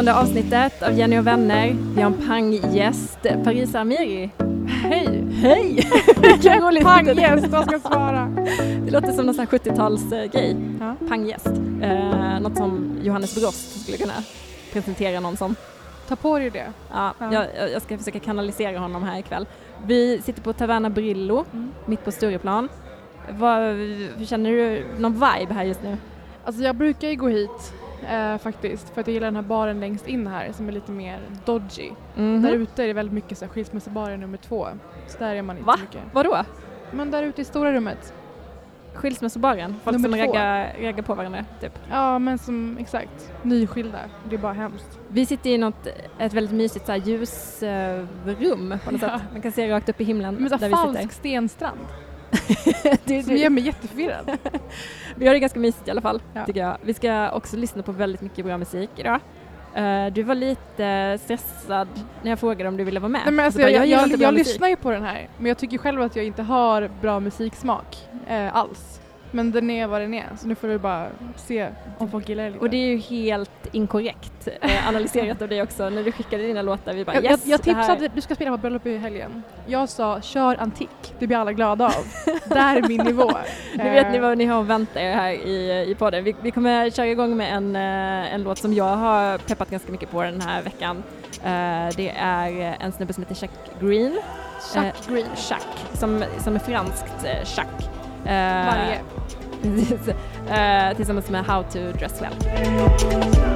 Femtonde avsnittet av Jenny och vänner. Vi har en panggäst, Parisa Amiri. Hej! Hej! Panggäst, vad ska jag svara? Det låter som någon sån här 70-talsgrej. Ja. Panggäst. Eh, något som Johannes Brost skulle kunna presentera någon som. Ta på dig det. Ja, Ja. Jag, jag ska försöka kanalisera honom här ikväll. Vi sitter på Taverna Brillo, Mm. mitt på Stureplan. Vad, känner du någon vibe här just nu? Alltså jag brukar ju gå hit eh, faktiskt för att jag gillar den här baren längst in här som är lite mer dodgy. Mhm. Där ute är det väldigt mycket så här, nummer två. Så där är man inte Va? så mycket. Vadå? Men där ute i stora rummet. Skilsmässobaren? Folk Nummer som raggar, raggar på varandra, typ. Ja men som exakt, nyskilda. Det är bara hemskt. Vi sitter i något, ett väldigt mysigt så här, ljusrum på något Ja. sätt. Man kan se rakt upp i himlen Men så där falsk stenstrand. det, Som gör mig jätteförvirrad. vi har det ganska mysigt i alla fall, Ja. tycker jag. Vi ska också lyssna på väldigt mycket bra musik idag. Eh, du var lite stressad när jag frågade om du ville vara med. Nej, men alltså, jag, jag, jag, jag lyssnar ju på den här men jag tycker själv att jag inte har bra musiksmak eh, alls. Men den är vad den är så nu får du bara se om folk gillar det lite. Och det är ju helt inkorrekt eh, analyserat av dig också när du skickade dina låtar. Vi bara jag, yes, jag, jag tipsade, du ska spela på bröllop i helgen. Jag sa kör antik, det blir alla glada av. Där är min nivå. Nu vet ni Eh, vad ni har att vänta er här i, i podden. Vi, vi kommer köra igång med en, eh, en låt som jag har peppat ganska mycket på den här veckan. Eh, det är en snubbe som heter Chuck Green. Chuck Green. Chuck, som, som är franskt eh, Chuck. Varje. tillsammans med How to Dress Well.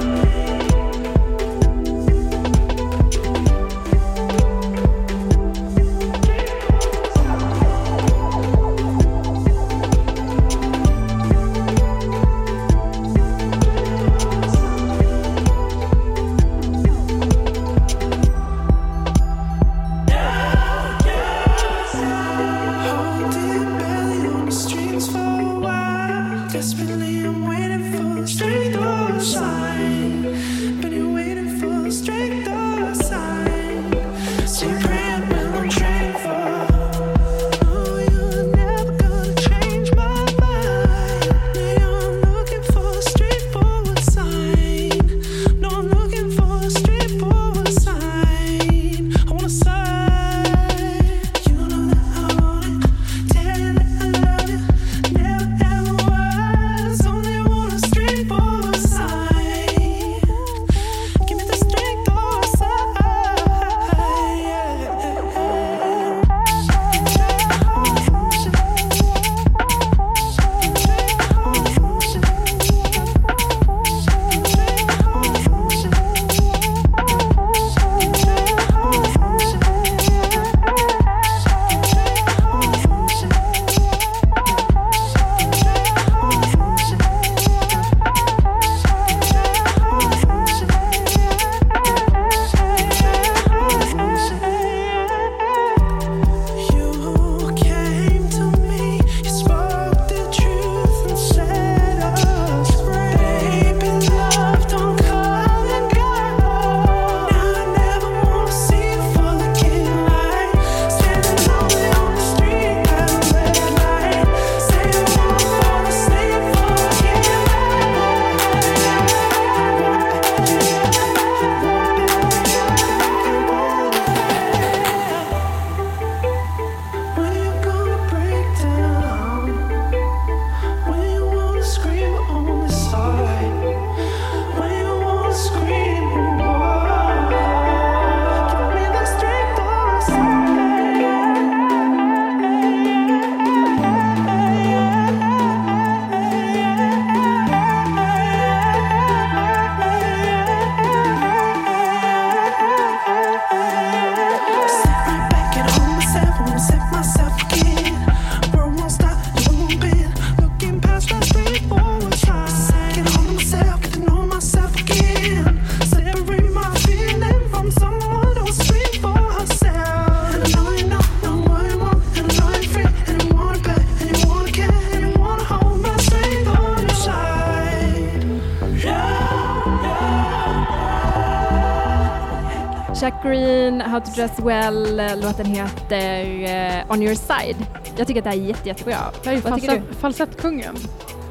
Green, How to Dress Well, eh, låten heter eh, On Your Side. Jag tycker att det här är jätte, jättebra. Det är tycker falsett, falsettkungen.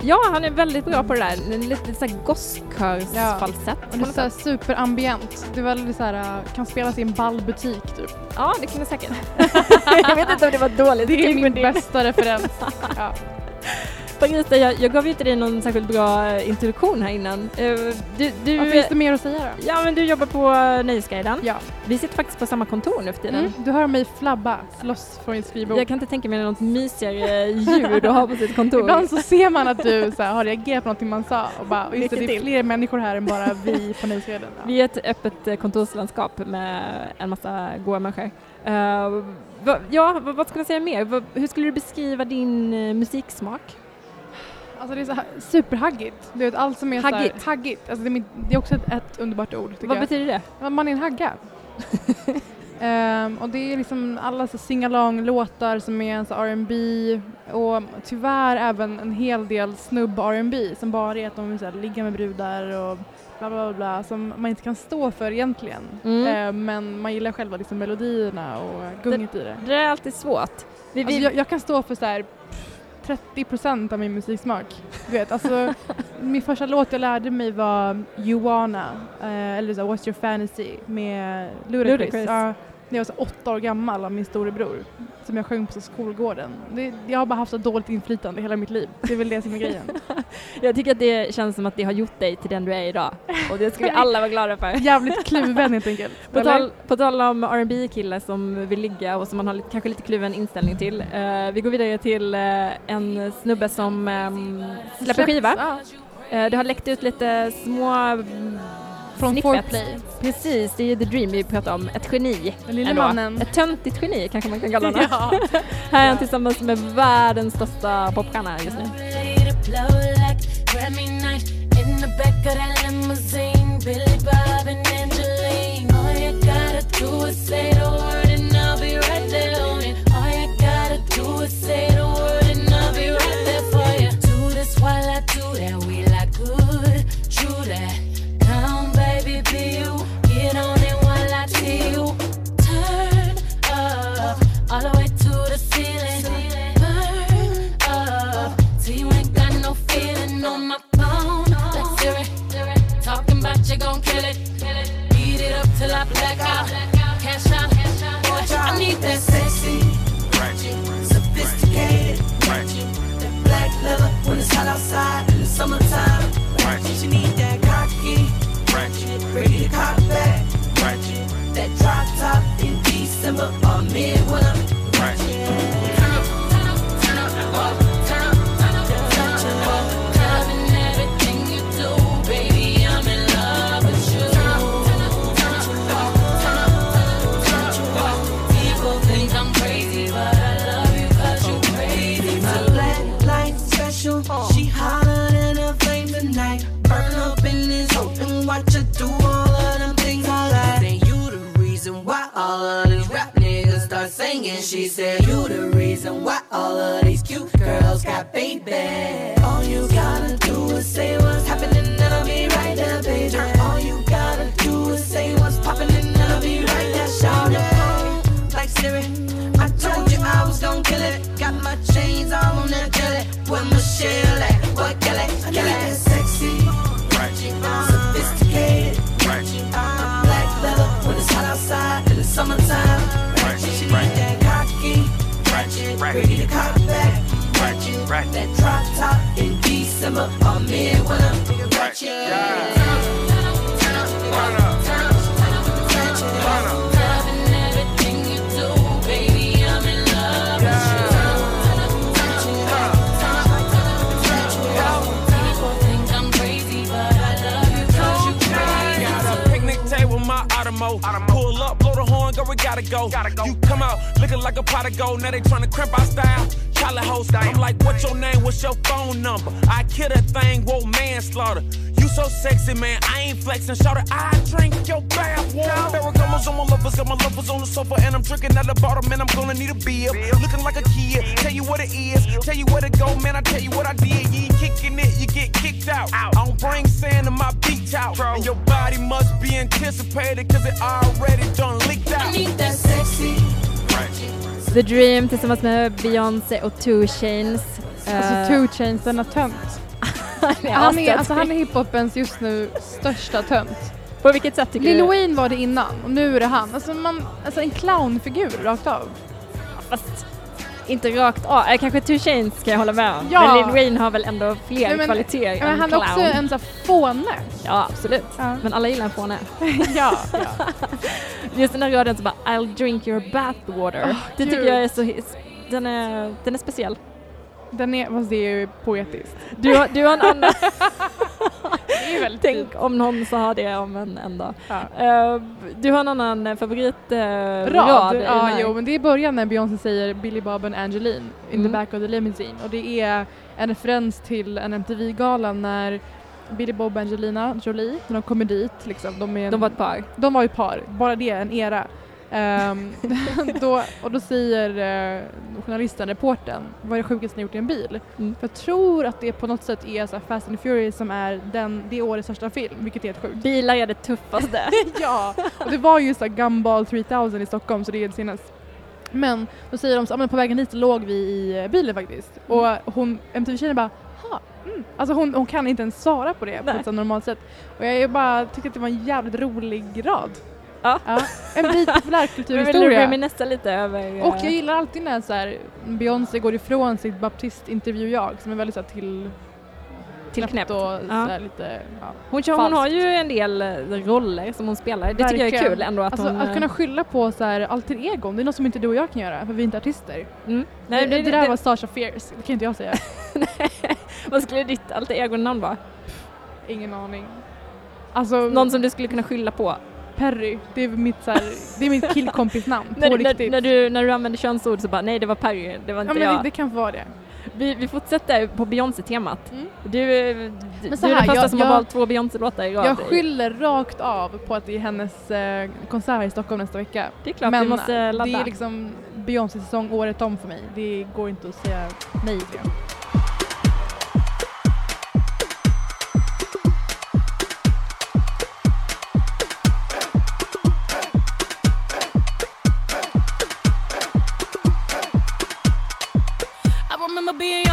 Ja, han är väldigt bra på det där. Lite, såhär gosskörsfalsett. Och det är såhär superambient. Det är väldigt såhär, äh, kan spelas i en ball butik typ. Ja, det kan det säkert. jag vet inte om det var dåligt. Det är min bästa referens. Ja. Margareta, jag, jag gav ju inte dig någon särskilt bra eh, introduktion här innan. Eh, Du, du, Vad finns det mer att säga då? Ja, men du jobbar på eh, Nöjesguiden. Ja. Vi sitter faktiskt på samma kontor nu för tiden. Mm. Du hör mig flabba loss från mitt skrivbord. Jag kan inte tänka mig något mysigare ljud att ha på sitt kontor. Ibland så ser man att du så här, har reagerat på någonting man sa och bara, just det, det är fler människor här än bara vi på Nöjesguiden. Ja. Vi är ett öppet eh, kontorslandskap med en massa goa människor. Eh, va, ja, vad, vad ska man säga mer? Va, hur skulle du beskriva din eh, musiksmak? Alltså det är så här superhaggigt. Du vet allt som är så här, Haggigt? haggigt. Alltså det, är det är också ett, ett underbart ord Vad jag. betyder det? Man är en hagga. Ehm, och det är liksom alla så sing-along-låtar som är en så R&B och tyvärr även en hel del snubb R&B som bara är att de vill ligga med brudar och bla bla bla, som man inte kan stå för egentligen. Mm. Ehm, men man gillar själva liksom melodierna och gunget i det. Det är alltid svårt. Vi, vi, Alltså jag, jag kan stå för så här 30% av min musiksmak. Du vet, alltså, min första låt jag lärde mig var You wanna, eh, eller så What's your fantasy med Ludacris. Ludacris. Ja, när jag var så åtta år gammal av min storebror som jag sjöng på skolgården. Det, jag har bara haft så dåligt inflytande hela mitt liv. Det är väl det som är grejen. jag tycker att det känns som att det har gjort dig till den du är idag. Och det ska vi alla vara glada för. Jävligt kluven helt enkelt. På tal, på tal om R&B killar som vill ligga och som man har lite, kanske lite kluven inställning till. Eh, vi går vidare till eh, en snubbe som ehm, släpper skiva. Eh, det har läckt ut lite små från. Foreplay. Precis, det är ju The Dream vi pratar om. Ett geni. Den lille ändå. mannen. Ett töntigt geni kanske man kan kalla honom. Ja. Här är han tillsammans med världens största popstjärna just nu. Ready watch her do all of them things I like. Say you you this. You the reason why all of these rap start singing. She said you the reason why all of these cute girls got baby. All you gotta do is say what's happening and I'll be right there, baby. All you gotta do is say what's popping and I'll be right there, shout it. Like Siri, I told you I was gonna kill it. Got my chains all on that jelly. Where Michelle at? What Kelly? Kelly that sexy, sophisticated. Uh, hot outside in the summertime. Ratchet, She need that cocky, Ratchet, ready to cock back. That drop top in December or midwinter. Ratchet. Loving the horn, go, we gotta go. You come out looking like a pot of gold. Now they tryna crimp our style. Charlie host, I'm like, what's your name? What's your phone number? I kill that thing, whoa, manslaughter. You so sexy, man. I ain't flexing. Shout it, I drink your bath water. Ferragamos on my lovers, got my lovers on the sofa, and I'm drinking at the bottom, and I'm gonna need a beer. Looking like a kid. Tell you what it is, tell you where to go, man. I tell you what I did. You ain't kicking it, you get kicked out. I don't bring sand to my beach out. And your body must be anticipated, cause it already done leaked out. The Dream tillsammans med Beyoncé och Two Chainz. Alltså Eh, two chains, denna tönt. han är Han är, astöntig. alltså, han är hiphopens just nu största tönt. På vilket sätt tycker Lil du? Wayne var det innan och nu är det han. Alltså, man, alltså en clownfigur rakt av. Fast inte rakt av. Äh, kanske Two Chainz ska jag hålla med om. Ja. Men Lil Wayne har väl ändå fler Nej, men- kvaliteter Men än han är clown. också en sån fåne. Ja, absolut. Ja. Men alla gillar en fåne. ja, ja. Just den här raden så bara I'll drink your bathwater. Åh, det tycker jag är så... Den är, den är speciell. Den är, fast det är ju poetiskt. Du har, du har en annan... Tänk om någon sa det om en, en dag. Ja. Eh, du har en annan favoritrad uh, Rad, i den ja jo men det är i början när Beyoncé säger Billy Bob and Angeline in Mm. the back of the limousine och det är en referens till en MTV-gala när Billy Bob och Angelina Jolie, när de kommer dit liksom, de, en, De var ett par. de var ett par, bara det, en era. Ehm, då, och då säger uh, journalisten, reporten, vad är det sjukaste ni gjort i en bil? Mm. För jag tror att det på något sätt är så Fast and the Furious som är den, det årets största film, vilket är helt sjukt. Bilar är det tuffaste. ja, och det var ju så Gumball 3000 i Stockholm så det är det senaste. Men då säger de så, "Ja, men på vägen dit låg vi i eh, bilen faktiskt. Och hon, MTV-tjejen bara, ha, mm. Alltså hon, hon kan inte ens svara på det på Nej. ett så normalt sätt. Och jag bara tyckte att det var en jävligt rolig rad. Ja. En bit Men vill populärkulturhistoria. reminissa lite över... eh, Och jag gillar alltid när så här, Beyoncé går ifrån sitt baptistintervju-jag som är väldigt så här, till Tillknäppt. och Ja. lite ja. Hon, kör, hon har ju en del eh, roller som hon spelar. Det tycker jag är Verkligen. kul ändå att Alltså hon... att eh, kunna skylla på så här alter egon, det är något som inte du och jag kan göra för vi är inte artister. mm. Nej, Nej, det, det där var Sasha Fierce, det kan inte jag säga. Vad skulle ditt alter ego-namn vara? Ingen aning. Alltså, Någon som du skulle kunna skylla på? Perry, det är mitt, så här, det är mitt killkompisnamn När, på du- när, riktigt. när, du, när du använder könsord så bara nej det var Perry, det var ja, inte men jag. det, det kan vara det. Vi, vi fortsätter på Beyoncé-temat. Mm. Du, eh, du, du är den första jag- som har jag- valt två Beyoncé-låtar i rad. Jag skyller rakt av på att det är hennes eh, konsert här i Stockholm nästa vecka. Det är klart men vi måste ladda. det är liksom Beyoncé-säsong året om för mig. Det går inte att säga nej till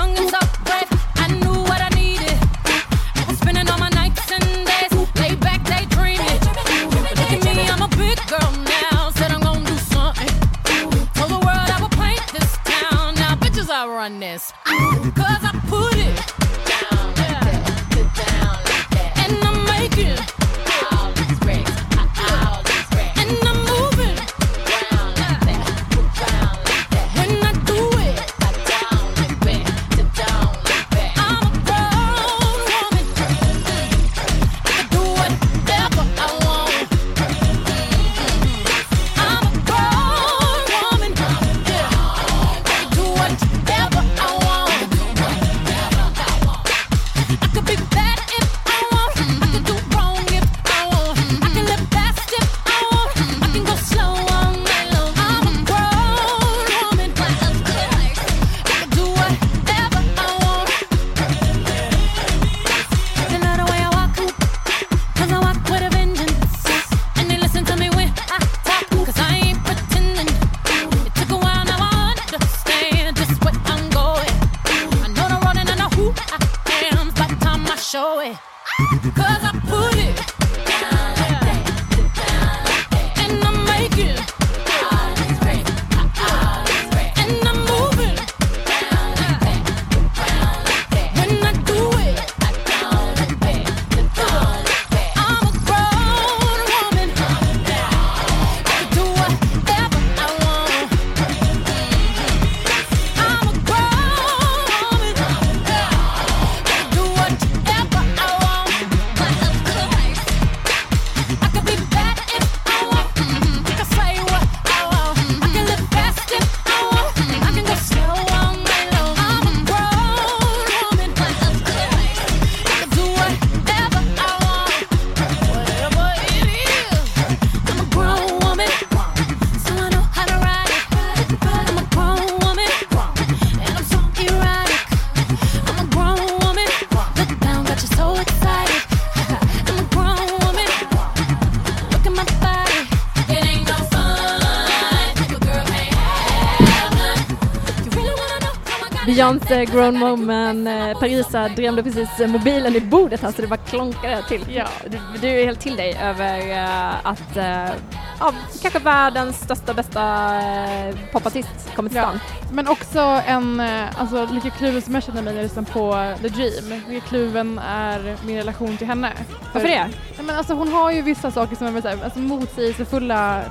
tongue is up. Grown Woman, eh, Parisa drömde precis eh, mobilen i bordet här så det bara klonkade till. Ja. Du, du är helt till dig över eh, att eh, ja, kanske världens största, bästa uh, popartist kommer till Ja. stan. Men också en, eh, alltså lika kluven som jag känner mig när jag lyssnar på The Dream, lika kluven är min relation till henne. Varför det? Ja, men alltså hon har ju vissa saker som är väl så här, alltså, motsägelsefulla eh,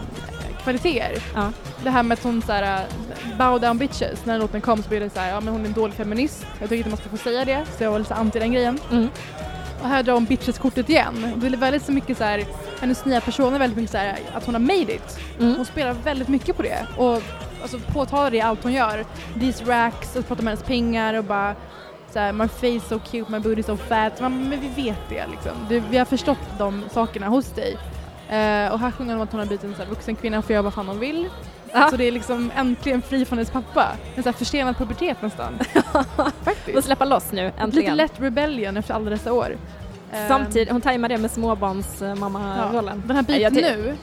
kvaliteter. Ja. Det här med att hon såhär, bow down bitches, när låten kom så blev det såhär, ja men hon är en dålig feminist. Jag tycker inte man ska få säga det, så jag var lite anti den grejen. Mm. Och här drar hon bitches-kortet igen. Det är väldigt så mycket såhär, hennes nya person är väldigt mycket såhär att hon har made it. Mm. Hon spelar väldigt mycket på det och alltså, påtalar det i allt hon gör. These racks, och pratar med hennes pengar och bara såhär, my face so cute, my booty so fat. Man, men vi vet det liksom. Det, vi har förstått de sakerna hos dig. Eh, och här sjunger hon om att hon har blivit en så här, vuxen kvinna och får göra vad fan hon vill. Ja. Så det är liksom äntligen fri från hennes pappa. En sån här försenad pubertet nästan. Och Faktiskt. släppa loss nu, Lite äntligen. lätt rebellion efter alla dessa år. Samtidigt, hon tajmar det med småbarnsmamma-rollen. Den här biten nu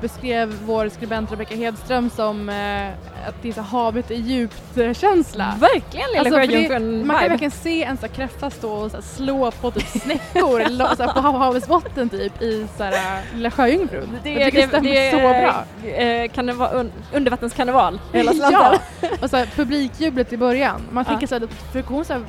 beskrev vår skribent Rebecca Hedström som eh, att det är så havet är djupt-känsla. Verkligen Lilla Alltså, det- Sjöjungfrun man kan verkligen se en så kräfta stå och så slå på typ snäckor så på hav- havets botten typ i så här, äh, Lilla Sjöjungfrun. Det, jag tycker det, stämmer så bra. Eh, kan det vara un undervattenskarneval? Hela ja! slanten. Och så här, publikjublet i början. Man Ja. fick så här, för hon så här,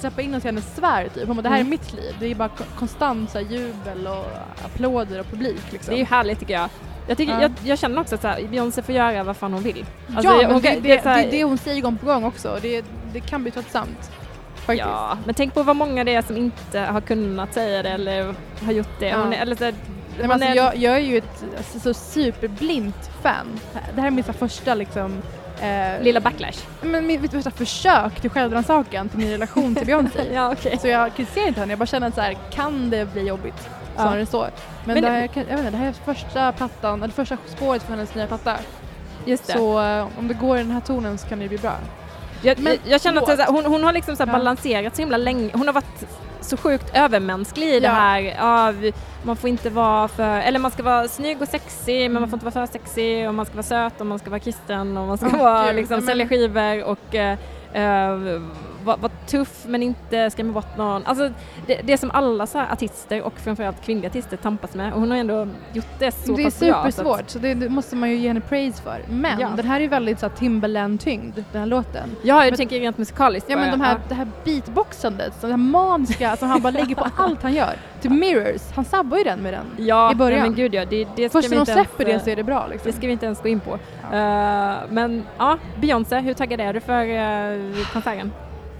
släppa in oss i hennes sfär typ. Hon bara, det här är Mm. mitt liv. Det är bara ko- konstant så här, jubel och applåder och publik liksom. Det är ju härligt tycker jag. Jag, tycker, Ja. jag, jag känner också att Beyoncé får göra vad fan hon vill. Alltså, ja, hon det, det, det är det hon säger gång på gång också. Det, det kan bli tröttsamt. Faktiskt. Ja, men tänk på vad många det är som inte har kunnat säga det eller har gjort det. Ja. Hon är, eller så Nej, men alltså, är, jag, jag är ju ett alltså, så superblint fan. Det här är min första liksom eh, lilla backlash. men mitt, första försök till självrannsakan till min relation till Beyoncé. ja, okej. Så jag kritiserar inte henne, jag bara känner att så här, kan det bli jobbigt? Ja. Snarare så. Men, Men- det, här, jag vet inte, det här är första plattan, eller första spåret för hennes nya platta. Just det. Så eh, om det går i den här tonen så kan det ju bli bra. Jag, Men jag, jag känner att så här, hon, hon har liksom så Ja. balanserat så himla länge. Hon har varit så sjukt övermänsklig i det Ja. här. Ja, man får inte vara för, eller man ska vara snygg och sexig men man får inte vara för sexig och man ska vara söt och man ska vara kristen och man ska Åh, vara liksom sälja skivor och eh, vara vara tuff men inte skrämma bort någon. Alltså det, det som alla så artister och framförallt kvinnliga artister tampas med och hon har ändå gjort det så det är pass bra. så att- supersvårt, så det, det måste man ju ge henne praise för. Men Ja. den här är väldigt så Timberland-tyngd, den här låten. Ja, jag Men- tänker rent musikaliskt Ja men de här, det här beatboxandet, det här maniska som han bara lägger på allt han gör. Typ Mirrors, han sabbar ju den med den. ja, i början. Nej, men gud ja, det, det Först när de inte ens, släpper det så är det bra liksom. Det ska vi inte ens gå in på. Eh, men ja, Beyoncé, hur taggad är du för uh, konserten?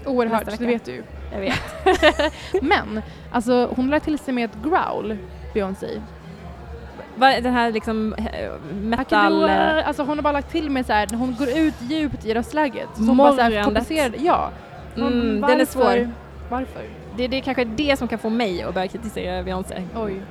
Oerhört, det vet du ju. Jag vet. Men, alltså hon lade till sig med ett growl, Beyoncé. Den här liksom eh, metal... eh, Alltså hon har bara lagt till med så här, hon går ut djupt i röstläget. Så hon bara så här Morrandet. kompenserar. Ja. Hon- Mm, den är svår. Varför? Det, det är kanske det som kan få mig att börja kritisera Beyoncé. Oj.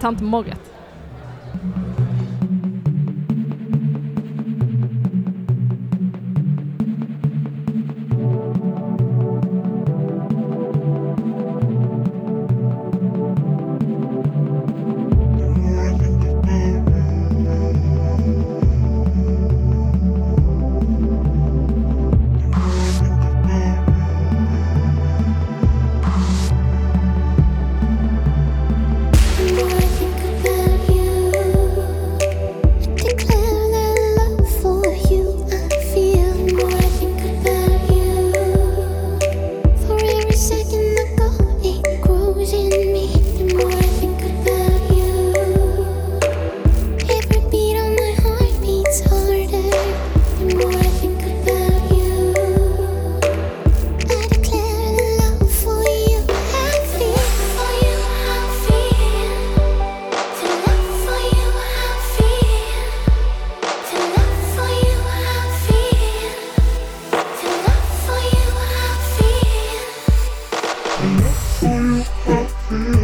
Mm-hmm.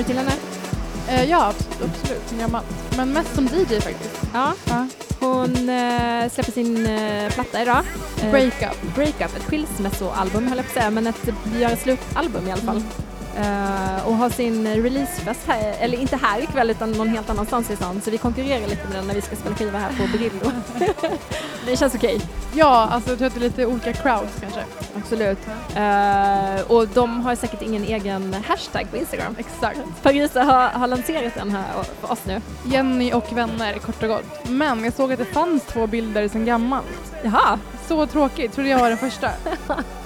Du till henne? Eh, ja, abs- absolut. Som gammalt. Men mest som DJ faktiskt. Ja. Ja. Hon eh, släpper sin eh, platta idag. Eh, Breakup. Breakup, ett skilsmässoalbum höll jag på att säga, men ett gör slut-album i alla fall. Eh, och har sin releasefest här, eller inte här ikväll utan någon helt annanstans i stan. Så vi konkurrerar lite med den när vi ska spela skiva här på Brillo. det känns okej. Ja, alltså jag tror att det är lite olika crowds kanske. Absolut. Eh, och de har säkert ingen egen hashtag på Instagram. Exakt. Parisa har, har lanserat den här för oss nu. Jenny och vänner kort och gott. Men jag såg att det fanns två bilder sedan gammalt. Jaha. Så tråkigt, trodde jag var den första.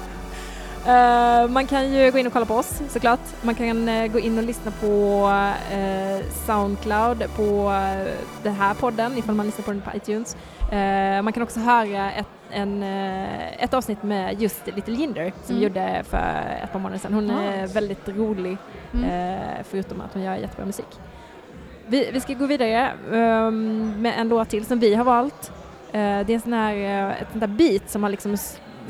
Eh, man kan ju gå in och kolla på oss såklart. Man kan eh, gå in och lyssna på eh, Soundcloud på uh, den här podden ifall man lyssnar på den på iTunes. Man kan också höra ett, en, ett avsnitt med just Little Jinder som vi Mm. gjorde för ett par månader sedan. Hon är Ah. väldigt rolig Mm. förutom att hon gör jättebra musik. Vi, vi ska gå vidare ehm, med en låt till som vi har valt. Det är en sån här, ett sånt där beat som har liksom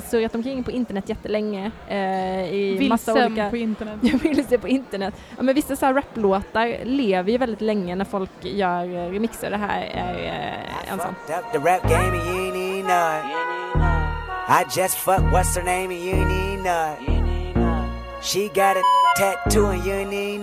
surrat omkring på internet jättelänge eh, i massa olika... på internet. Jag vill se på internet. Ja, men vissa så här raplåtar lever ju väldigt länge när folk gör eh, remixer. Det här är eh, en sån. I just fucked what's her name and you know it. She got a tattoo and you.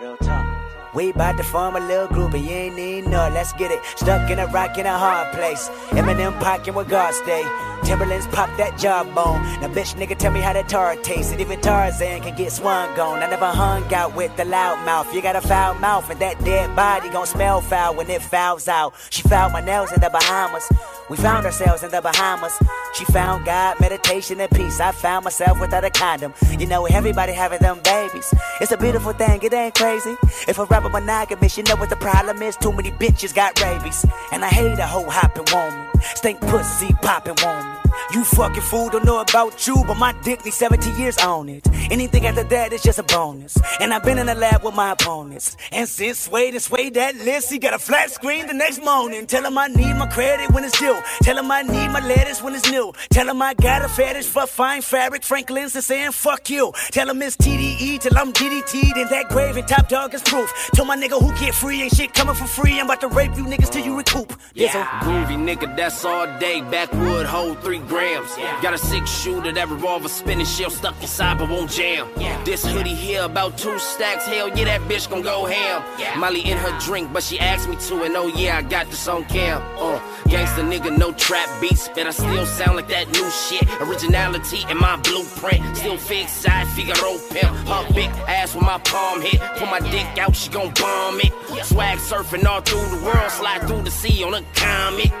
Real talk. We bout to form a little group and you ain't know it. Let's get it. Stuck in a rock in a hard place. Eminem pocket where God stay. Timberlands pop that jawbone. Now bitch nigga tell me how that tar tastes. And even Tarzan can get swung gone. I never hung out with the loud mouth. You got a foul mouth and that dead body gon' smell foul when it fouls out. She found my nails in the Bahamas. We found ourselves in the Bahamas. She found God, meditation, and peace. I found myself without a condom. You know, everybody having them babies. It's a beautiful thing, it ain't crazy. If a rapper monogamous, you know what the problem is. Too many bitches got rabies. And I hate a hoe hopping woman. Stink pussy popping woman. You fucking fool, don't know about you, but my dick needs 70 years on it. Anything after that is just a bonus. And I've been in the lab with my opponents. And since Sway and Sway that list, he got a flat screen the next morning. Tell him I need my credit when it's due. Tell him I need my lettuce when it's new. Tell him I got a fetish for fine fabric. Franklin's and saying fuck you. Tell him it's TDE till I'm DDT'd in that grave and top dog is proof. Tell my nigga who get free ain't shit coming for free. I'm about to rape you niggas till you recoup. Yeah, groovy nigga, that's all day. Backwood, hold three grams. Got a six shooter, that revolver spinning, shell stuck inside but won't jam. This hoodie here about two stacks. Hell yeah, that bitch gon' go ham. Molly in her drink, but she asked me to, and oh yeah, I got this on cam. Uh, gangsta nigga, no trap beats, but I still sound like that new shit. Originality in my blueprint, still fix side Figaro pimp. Her big ass with my palm hit. Pull my dick out, she gon' bomb it. Swag surfing all through the world, slide through the sea on a comet.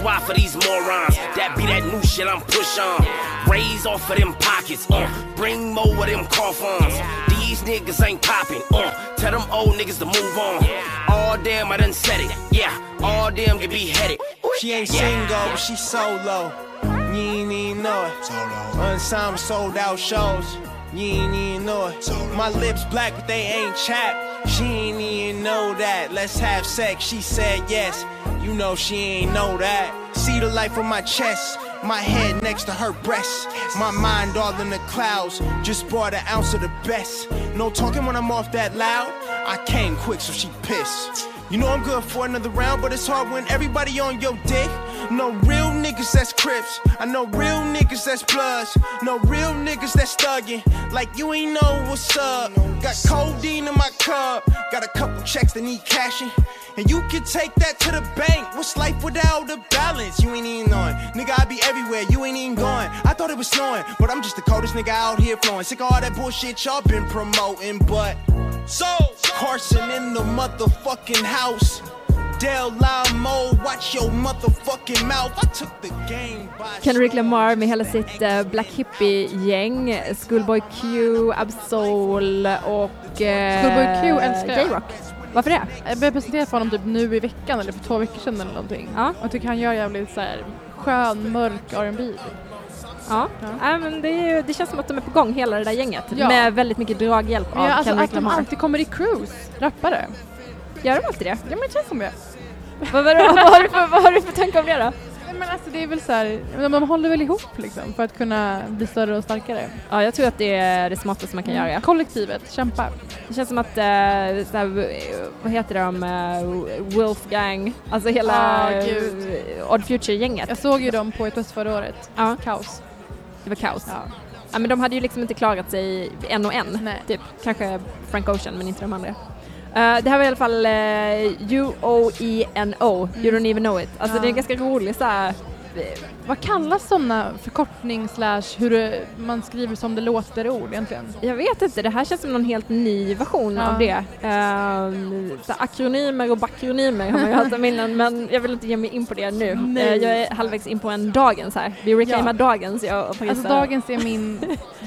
OXY for these morons. That be that new shit I'm push on. Raise off of them pockets, uh. Bring more of them coffins. These niggas ain't popping, uh. Tell them old niggas to move on. All damn, I done said it. Yeah, all damn can be headed. She ain't single, but she solo. You ain't even know it. Unsigned sold out shows. You ain't even know it. My lips black, but they ain't chapped. She ain't even know that. Let's have sex. She said yes. You know she ain't know that. See the life on my chest. My head next to her breast. My mind all in the clouds. Just brought an ounce of the best. No talking when I'm off that loud. I came quick, so she pissed. You know I'm good for another round, but it's hard when everybody on your dick. No real niggas that's crips. I know real niggas that's bloods. No real niggas that's thuggin'. Like you ain't know what's up. Got codeine in my cup. Got a couple checks that need cashing. And you can take that to the bank. What's life without a balance? You ain't even knowing. Nigga, I be everywhere. You ain't even going. I thought it was snowing, but I'm just the coldest nigga out here flowing. Sick of all that bullshit y'all been promoting, but. So, Carson in the motherfucking house. Kendrick Lamar med hela sitt eh, Black Hippie-gäng, Schoolboy Q, Absol och eh, Schoolboy Q älskar jag. J-Rock. Varför det? Jag blev presenterad för honom typ nu i veckan eller för två veckor sedan eller någonting. Ja. Och jag tycker han gör jävligt så här skön, mörk R&B. Ja, Ja. Nej, men det, det känns som att de är på gång hela det där gänget Ja. med väldigt mycket draghjälp Men av jag, alltså Kendrick att de Lamar. alltid kommer i cruise, rappare. Gör de alltid det? Ja men det känns som det. vad, vad, vad, har du för, vad har du för tanke om det då? Men alltså det är väl så här, de, håller väl ihop liksom för att kunna bli större och starkare. Ja, jag tror att det är det smartaste man kan göra. Kollektivet, kämpa. Det känns som att, eh, så här, vad heter de, uh, Wolfgang, alltså hela Ah. Odd Future-gänget. Jag såg ju dem på ett fest förra året. Ja, Kaos. Det var kaos. Ja. Ja, men de hade ju liksom inte klarat sig en och en. Nej. Typ. Kanske Frank Ocean, men inte de andra. Eh, det här var i alla fall uh, U-O-E-N-O, You Don't Even Know It. Alltså Ja. det är ganska roligt så här. Vad kallas sådana förkortning slash hur man skriver som det låter ord egentligen? Jag vet inte, det här känns som någon helt ny version Ja. av det. Uh, så akronymer och bakronymer har man ju hört om innan, men jag vill inte ge mig in på det nu. Nej. Eh, jag är halvvägs in på en dagens här. Vi reclaimar Ja. dagens, jag och Parisa. Alltså dagens är min,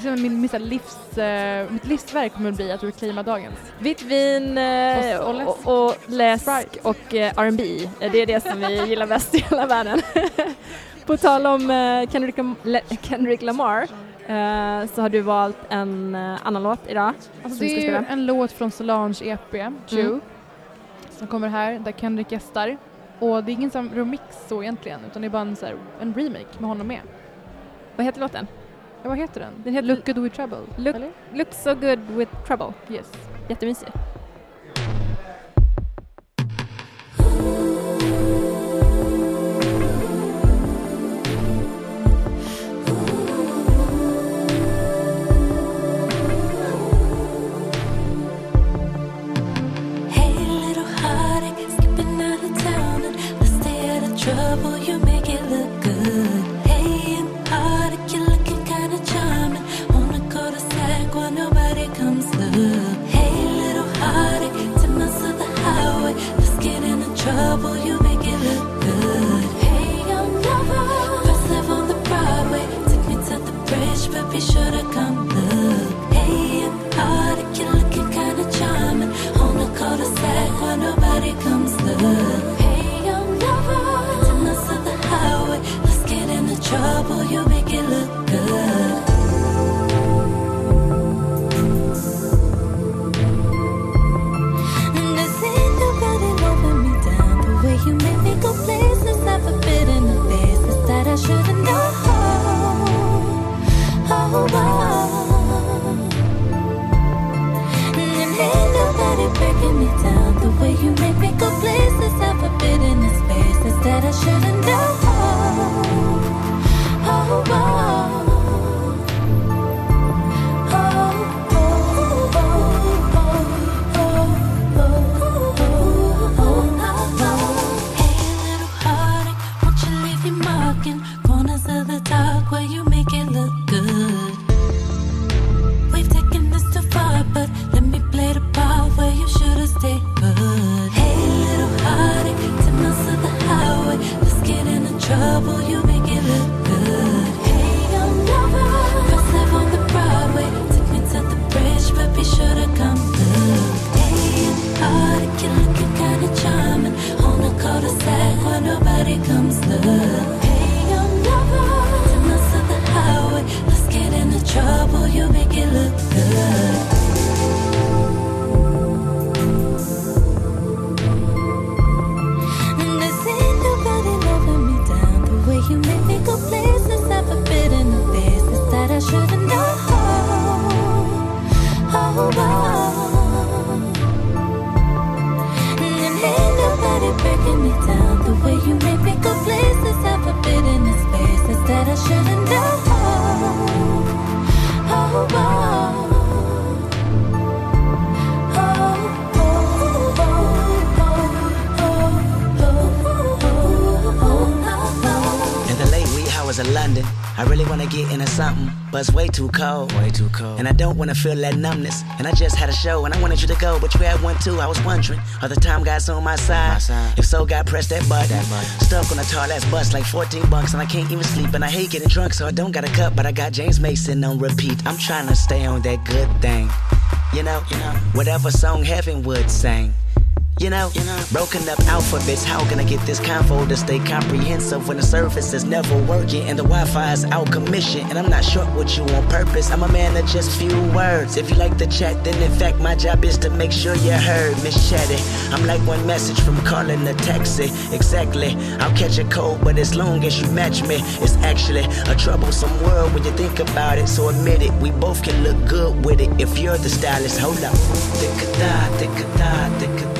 min, min här livs, eh, mitt livsverk kommer att bli att reclaima dagens. Vitt vin eh, Och- läsk. och, och läsk och eh, R&B. Det är det som vi gillar bäst i hela världen. På tal om eh, Kendrick, Kendrick Lamar eh, så har du valt en eh, annan låt idag Alltså det är en låt från Solange EP, Chew, Mm. som kommer här där Kendrick gästar. Och det är ingen som remix så egentligen utan det är bara en, här, en remake med honom med. Vad heter låten? Ja, vad heter den? Den heter Look Good With Trouble. Look-? Looks so good with trouble. Yes. Jättemysig. The where nobody comes. Hey, to the highway. Let's get into trouble. You make it look good. I really wanna get into something, but it's way too cold. Way too cold. And I don't wanna feel that numbness. And I just had a show, and I wanted you to go, but you had one too. I was wondering, are the time guys on my side? If so, God press that button. Stuck on a tall ass bus, like 14 bucks, and I can't even sleep. And I hate getting drunk, so I don't got a cup, but I got James Mason on repeat. I'm trying to stay on that good thing. You know, you know, whatever song heaven would sing. You know, you know, broken up alphabets. How can I get this convo to stay comprehensive when the service is never working and the Wi Fi is out commission? And I'm not short with you on purpose. I'm a man of just few words. If you like the chat, then in fact, my job is to make sure you heard, Miss Chatty. I'm like one message from calling a taxi. Exactly. I'll catch a cold, but as long as you match me, it's actually a troublesome world when you think about it. So admit it, we both can look good with it if you're the stylist. Hold up. Thick-a-thigh, thick-a-thigh, thick-a-thigh.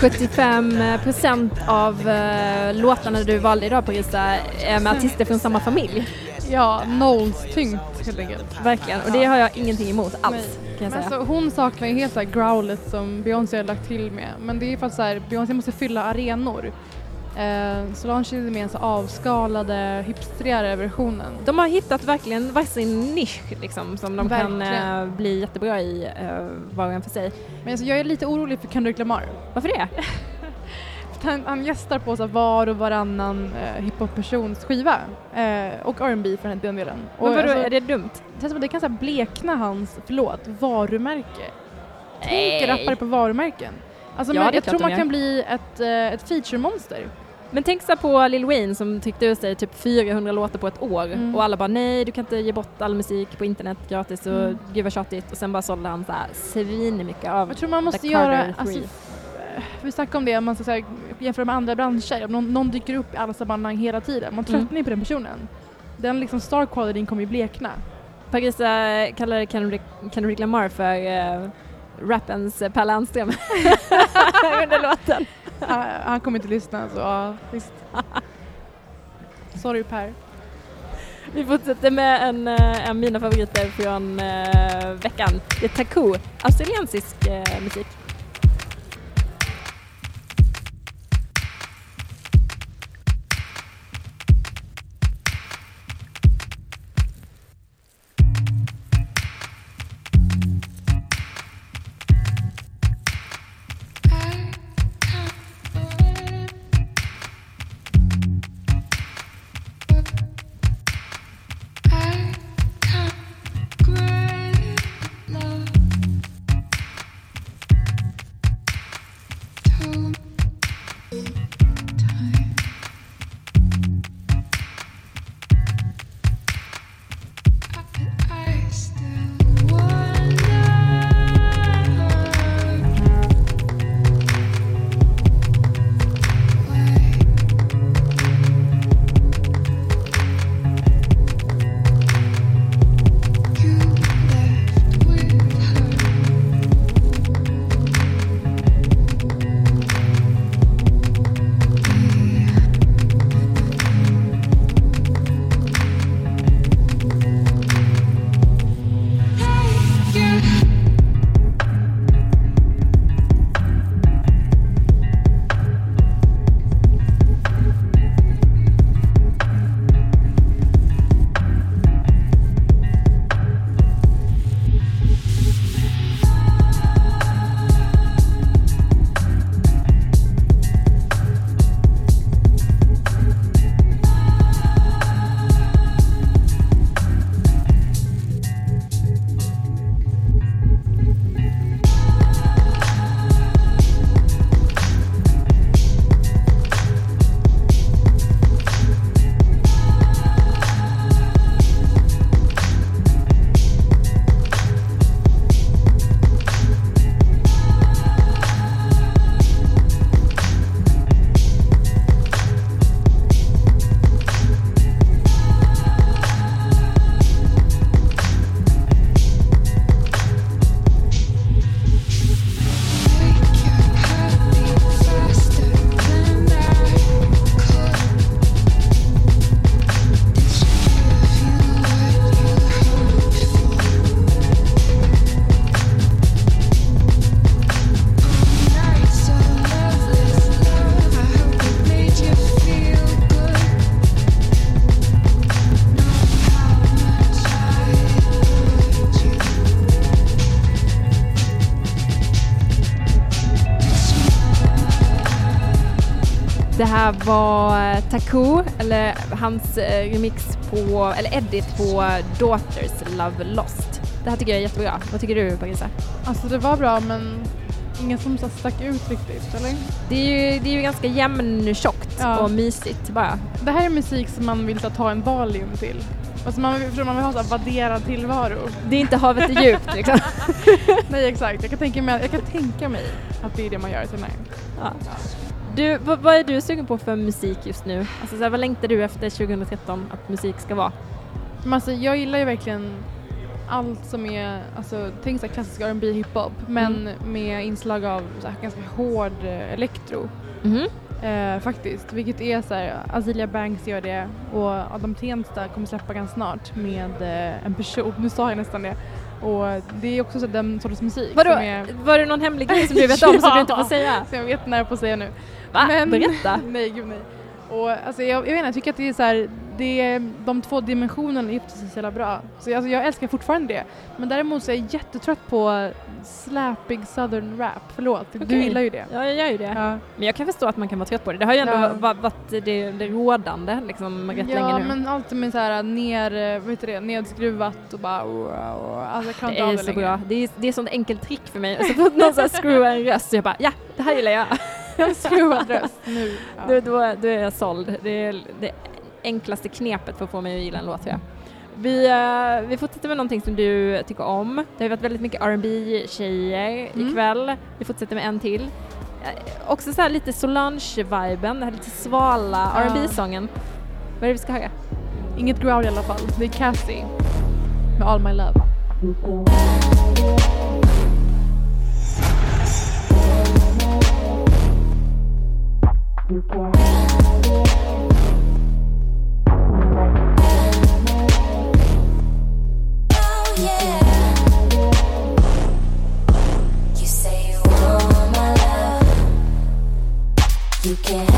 75 procent av eh, låtarna du valde idag på Parisa är med artister från samma familj. Ja, nollstyngt helt enkelt. Verkligen, och det har jag ingenting emot alls. Nej. Kan jag alltså, hon saknar ju helt så här growlet som Beyoncé har lagt till med. Men det är ju för att så här, Beyoncé måste fylla arenor. Eh, Solange är med en så avskalade, hipstrigare versionen. De har hittat verkligen varsin nisch liksom, som de kan Verkligen. eh, bli jättebra i eh, var och en för sig. Men alltså, jag är lite orolig för Kendrick Lamar. Varför det? För Han, han gästar på så var och varannan eh, hiphop-persons skiva. Eh, och R&B för den delen. Och, Men vadå, alltså, är det dumt? Det känns som att det kan så här, blekna hans, förlåt, varumärke. Tänk rappare på varumärken. Alltså, Ja, men jag tror man gör. kan bli ett, eh, ett feature-monster. Men tänk så på Lil Wayne som tryckte ut sig typ 400 låtar på ett år Mm. och alla bara nej du kan inte ge bort all musik på internet gratis och Mm. gud vad tjatigt och sen bara sålde han så här svinmycket av Jag tror man måste göra, alltså, eh, vi snackade om det, om man ska så här, jämföra med andra branscher, om någon, någon dyker upp i alla sammanhang hela tiden, man Mm. tröttnar ju på den personen. Den liksom star qualityn kommer ju blekna. Parisa kallade Kendrick, Kendrick Lamar för uh, rappens Per Lernström under låten. Ah, han kommer inte lyssna så ja, visst. Sorry Per. Vi fortsätter med en, eh, en av mina favoriter från eh, veckan. Det är Taku, australiensisk eh, musik. Här var Taku, eller hans eh, remix på, eller edit på Daughters Love Lost. Det här tycker jag är jättebra. Vad tycker du Parisa? Alltså det var bra men ingen som så stack ut riktigt, eller? Det är ju, det är ju ganska jämntjockt Ja. och mysigt bara. Det här är musik som man vill ta en Valium till. Alltså man, vill- man vill ha så här vadderad tillvaro. Det är inte havet är djupt liksom. Nej exakt, jag kan, tänka mig, jag kan tänka mig att det är det man gör till mig. Ja. Du, vad, vad är du sugen på för musik just nu? Alltså så här, vad längtar du efter 2013 att musik ska vara? Men alltså, jag gillar ju verkligen allt som är, alltså, tänk så här klassisk R&B hiphop men med inslag av så här, ganska hård eh, elektro. Mhm. Eh, faktiskt, vilket är så här, Azealia Banks gör det och Adam Tensta kommer släppa ganska snart med eh, en person, nu sa jag nästan det. Och det är också så den sortens musik Vadå? är, Var det någon hemlig grej som du vet om som du inte får Ja. säga? som jag vet när på att säga nu. Va? Berätta! nej, gud nej. Och alltså, jag, jag inte, jag tycker att det är så här, det är, de två dimensionerna är precis så jävla bra. Så jag, alltså, jag älskar fortfarande det. Men däremot så är jag jättetrött på slappig southern rap. Förlåt, du Okej. gillar ju det. Ja, jag gör ju det. Ja, Men jag kan förstå att man kan vara trött på det. Det har ju ändå Ja. va- varit det, det rådande liksom rätt ja länge nu. men allt med så här ner, vad heter det, nedskruvat och bara alltså jag kan det inte av är det så längre. bra. Det är, det är sånt enkelt trick för mig. Så fort någon så här skruvar en röst så jag bara ja, det här gillar jag. Jag skruvad röst nu. Ja. Då, då, då är jag såld. Det är det enklaste knepet för att få mig att gilla en låt tror jag. Vi, eh, vi fortsätter med någonting som du tycker om. Det har ju varit väldigt mycket rb tjejer Mm. ikväll. Vi fortsätter med en till. Eh, också så här lite Solange-viben, den här lite svala Ja. rb sången Vad är det vi ska höra? Inget growl i alla fall. Det är Cassie med All My Love. Oh You can't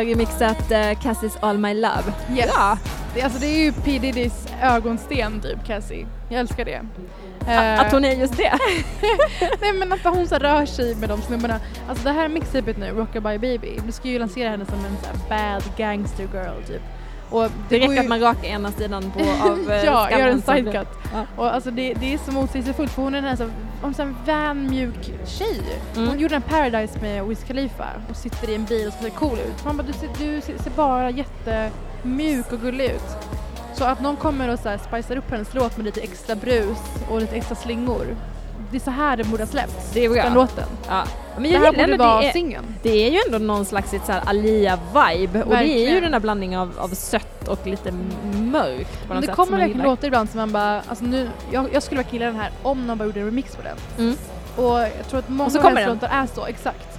Har remixat uh, Cassis All My Love. Yes. Ja, Det, alltså, det är ju P Diddys ögonsten typ, Cassie. Jag älskar det. Eh, att hon är just det. Nej men att hon så rör sig med de snubbarna. Alltså det här mixtapet nu, Rockabye Baby, du ska ju lansera henne som en så bad gangster girl typ. Och Det går räcker ju- att man rakar ena sidan på, av eh, Ja, gör en sidecut. Ja. Och alltså det, det är så motsägelsefullt för hon är den här så, om så här vän, mjuk tjej. Hon Mm. gjorde en Paradise med Wiz Khalifa och sitter i en bil och ser cool ut. Man bara, du, ser, du ser bara jättemjuk och gullig ut. Så att någon kommer och så här spicar upp hennes låt med lite extra brus och lite extra slingor. Det är så här den borde ha släppts. Det är bra. Den låten. Ja. Men Det jag här gillar borde vara det, är, singeln. det är ju ändå någon slags ett så här Alia-vibe och det är ju den där blandningen av, av sött och lite mörkt på Men något det sätt kommer verkligen låtar ibland som man bara, alltså nu, jag, jag skulle vara killen den här om någon bara gjorde en remix på den. Mm. Och jag tror att många av hennes låtar är så, exakt.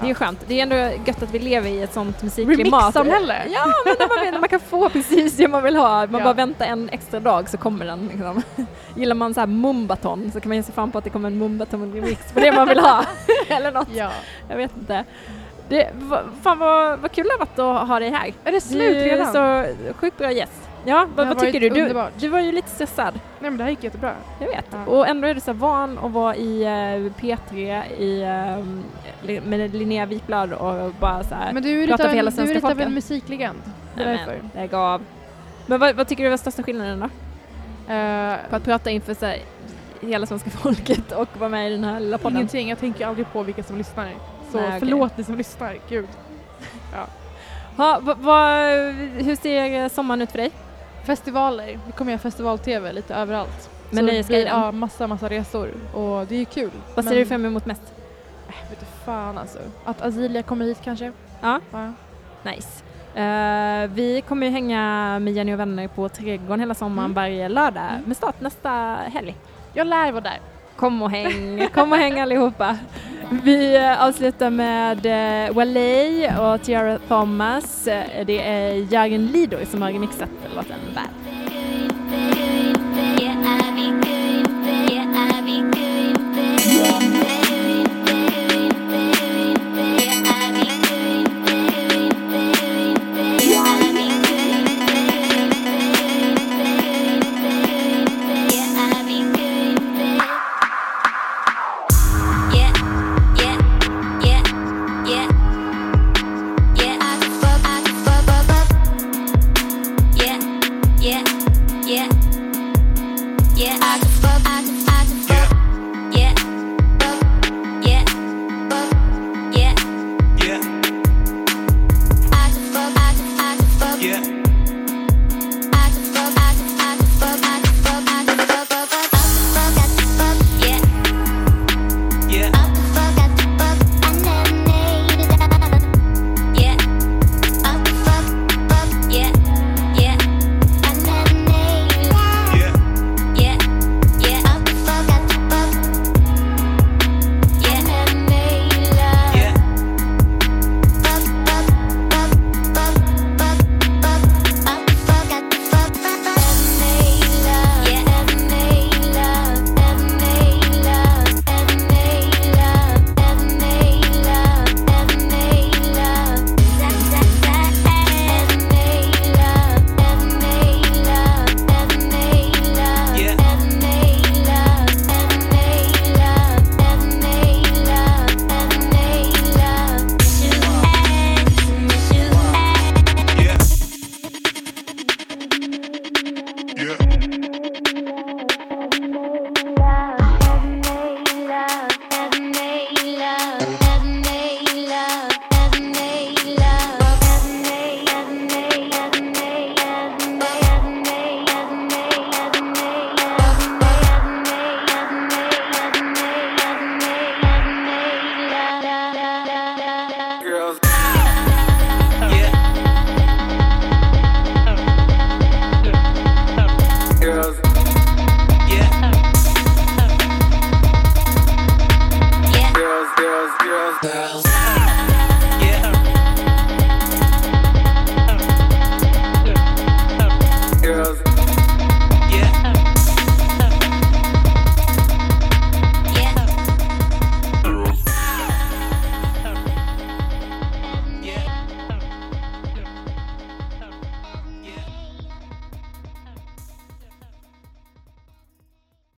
Det är ju skönt. Det är ändå gött att vi lever i ett sånt musikklimat. Remix-samhälle! Ja, men när man, när man kan få precis det man vill ha. Man Ja. bara väntar en extra dag så kommer den. Liksom. Gillar man så här mumbaton så kan man ge sig fram på att det kommer en mumbaton-remix på det man vill ha. Eller något. Ja. Jag vet inte. Det, va, fan vad, vad kul det har varit att ha dig här. Är det slut du är redan? så sjukt bra gäst. Ja, vad, vad tycker du? du? Du var ju lite stressad. Nej men det här gick jättebra. Jag vet. Ja. Och ändå är du så van att vara i eh, P3 i, li- med Linnea Wikblad och bara så här. Men du är Prata lite av en, du är en musiklegend. Det är därför. men, lägg av. Men vad, vad tycker du var största skillnaden då? Eh, På att prata inför så här, hela svenska folket och vara med i den här lilla podden? ingenting, jag tänker aldrig på vilka som lyssnar. Så Nej, förlåt ni som lyssnar, gud. Ha, va, va, hur ser sommaren ut för dig? Festivaler, vi kommer göra festival-tv lite överallt. Det Nöjesguiden? Ja, massa, massa resor och det är ju kul. Vad ser Men- du fram emot mest? Äh, vet du fan alltså. Att Azilia kommer hit kanske. Ja. Ja. Nice. Eh, vi kommer ju hänga med Jenny och vänner på Trädgården hela sommaren Mm. varje lördag Mm. med start nästa helg. Jag lär vara där. Kom och häng, kom och häng allihopa. Vi eh, avslutar med eh, uh, Wale och Tiara Thomas. Eh, det är Jörgen Lidor som har remixat låten Bad.